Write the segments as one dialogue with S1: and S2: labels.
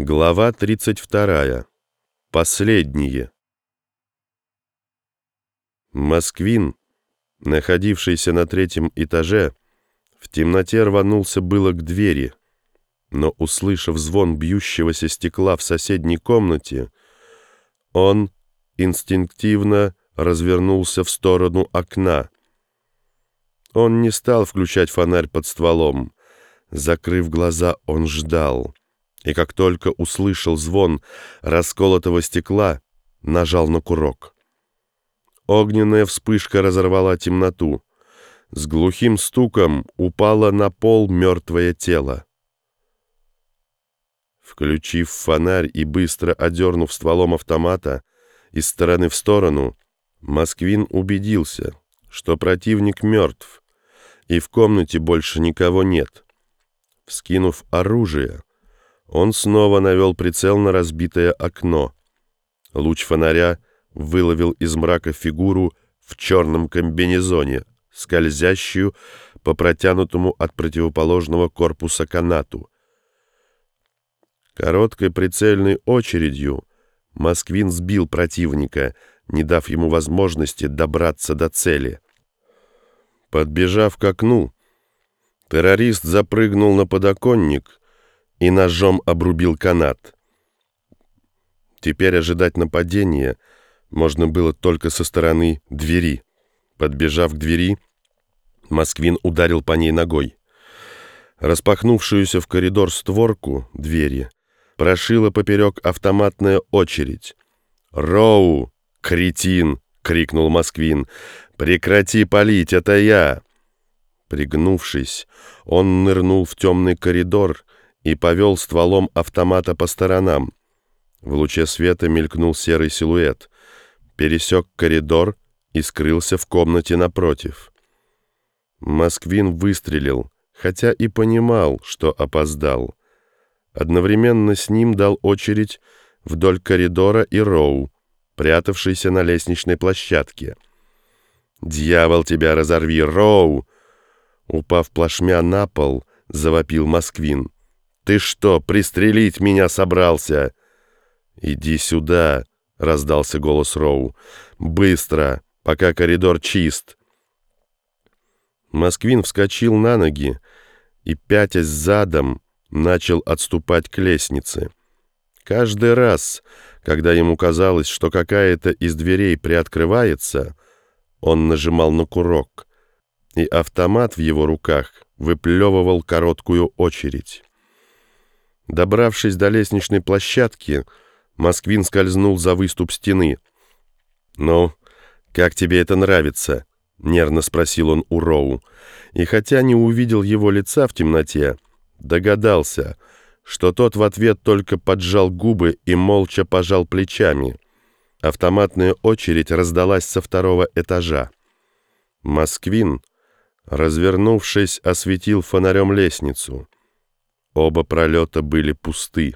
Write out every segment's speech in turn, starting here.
S1: Глава 32. Последние. Москвин, находившийся на третьем этаже, в темноте рванулся было к двери, но, услышав звон бьющегося стекла в соседней комнате, он инстинктивно развернулся в сторону окна. Он не стал включать фонарь под стволом. Закрыв глаза, он ждал — и как только услышал звон расколотого стекла, нажал на курок. Огненная вспышка разорвала темноту. С глухим стуком упало на пол мертвое тело. Включив фонарь и быстро одернув стволом автомата из стороны в сторону, Москвин убедился, что противник мертв, и в комнате больше никого нет. Вскинув оружие, он снова навел прицел на разбитое окно. Луч фонаря выловил из мрака фигуру в черном комбинезоне, скользящую по протянутому от противоположного корпуса канату. Короткой прицельной очередью Москвин сбил противника, не дав ему возможности добраться до цели. Подбежав к окну, террорист запрыгнул на подоконник и ножом обрубил канат. Теперь ожидать нападения можно было только со стороны двери. Подбежав к двери, Москвин ударил по ней ногой. Распахнувшуюся в коридор створку двери прошила поперек автоматная очередь. «Роу! Кретин!» — крикнул Москвин. «Прекрати палить, это я!» Пригнувшись, он нырнул в темный коридор и повел стволом автомата по сторонам. В луче света мелькнул серый силуэт, пересек коридор и скрылся в комнате напротив. Москвин выстрелил, хотя и понимал, что опоздал. Одновременно с ним дал очередь вдоль коридора и Роу, прятавшийся на лестничной площадке. «Дьявол тебя разорви, Роу!» Упав плашмя на пол, завопил Москвин. «Ты что, пристрелить меня собрался?» «Иди сюда», — раздался голос Роу. «Быстро, пока коридор чист». Москвин вскочил на ноги и, пятясь задом, начал отступать к лестнице. Каждый раз, когда ему казалось, что какая-то из дверей приоткрывается, он нажимал на курок, и автомат в его руках выплевывал короткую очередь. Добравшись до лестничной площадки, Москвин скользнул за выступ стены. «Ну, как тебе это нравится?» — нервно спросил он у Роу. И хотя не увидел его лица в темноте, догадался, что тот в ответ только поджал губы и молча пожал плечами. Автоматная очередь раздалась со второго этажа. Москвин, развернувшись, осветил фонарем лестницу — Оба пролета были пусты.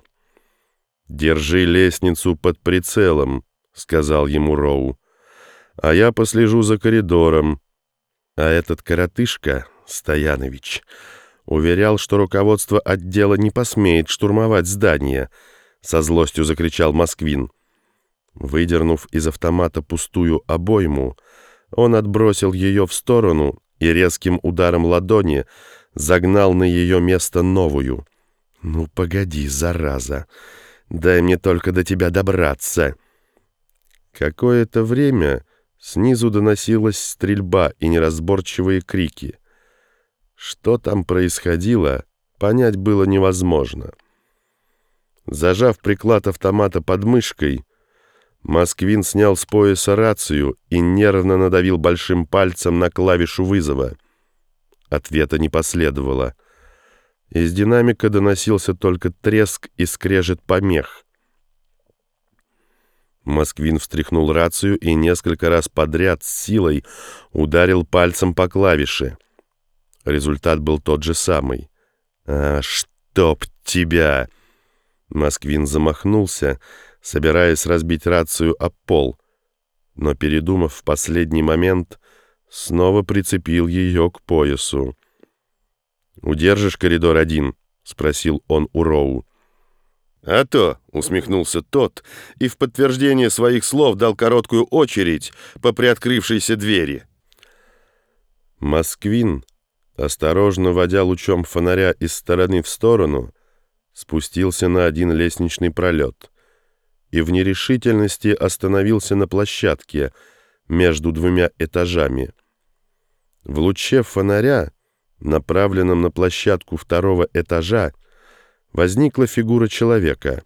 S1: «Держи лестницу под прицелом», — сказал ему Роу. «А я послежу за коридором». А этот коротышка, Стоянович, уверял, что руководство отдела не посмеет штурмовать здание, со злостью закричал Москвин. Выдернув из автомата пустую обойму, он отбросил ее в сторону и резким ударом ладони загнал на ее место новую — «Ну, погоди, зараза! Дай мне только до тебя добраться!» Какое-то время снизу доносилась стрельба и неразборчивые крики. Что там происходило, понять было невозможно. Зажав приклад автомата под мышкой, Москвин снял с пояса рацию и нервно надавил большим пальцем на клавишу вызова. Ответа не последовало. Из динамика доносился только треск и скрежет помех. Москвин встряхнул рацию и несколько раз подряд с силой ударил пальцем по клавише. Результат был тот же самый. «А, чтоб тебя!» Москвин замахнулся, собираясь разбить рацию об пол, но, передумав в последний момент, снова прицепил ее к поясу. «Удержишь коридор один?» — спросил он у Роу. «А то», — усмехнулся тот, и в подтверждение своих слов дал короткую очередь по приоткрывшейся двери. Москвин, осторожно водя лучом фонаря из стороны в сторону, спустился на один лестничный пролет и в нерешительности остановился на площадке между двумя этажами. В луче фонаря, направленном на площадку второго этажа, возникла фигура человека.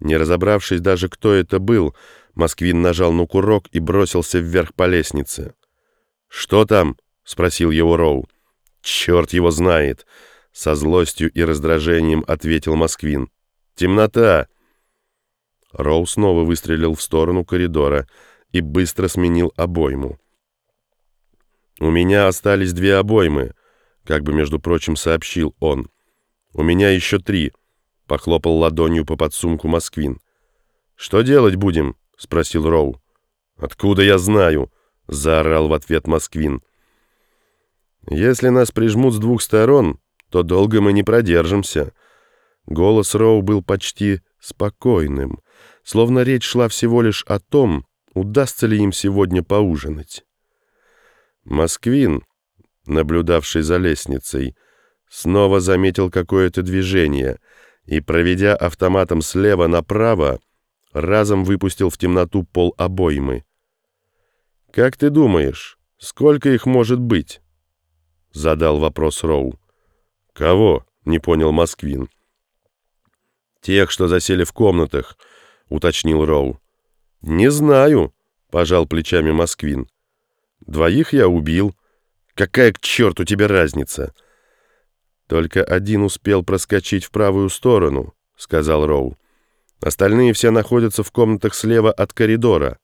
S1: Не разобравшись даже, кто это был, Москвин нажал на курок и бросился вверх по лестнице. «Что там?» — спросил его Роу. «Черт его знает!» — со злостью и раздражением ответил Москвин. «Темнота!» Роу снова выстрелил в сторону коридора и быстро сменил обойму. «У меня остались две обоймы», — как бы, между прочим, сообщил он. «У меня еще три», — похлопал ладонью по подсумку Москвин. «Что делать будем?» — спросил Роу. «Откуда я знаю?» — заорал в ответ Москвин. «Если нас прижмут с двух сторон, то долго мы не продержимся». Голос Роу был почти спокойным, словно речь шла всего лишь о том, удастся ли им сегодня поужинать. Москвин, наблюдавший за лестницей, снова заметил какое-то движение и, проведя автоматом слева направо, разом выпустил в темноту пол обоймы. «Как ты думаешь, сколько их может быть?» — задал вопрос Роу. «Кого?» — не понял Москвин. «Тех, что засели в комнатах», — уточнил Роу. «Не знаю», — пожал плечами Москвин. «Двоих я убил. Какая к черту тебе разница?» «Только один успел проскочить в правую сторону», — сказал Роу. «Остальные все находятся в комнатах слева от коридора.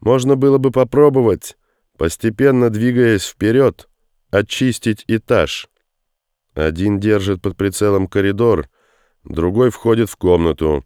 S1: Можно было бы попробовать, постепенно двигаясь вперед, очистить этаж. Один держит под прицелом коридор, другой входит в комнату.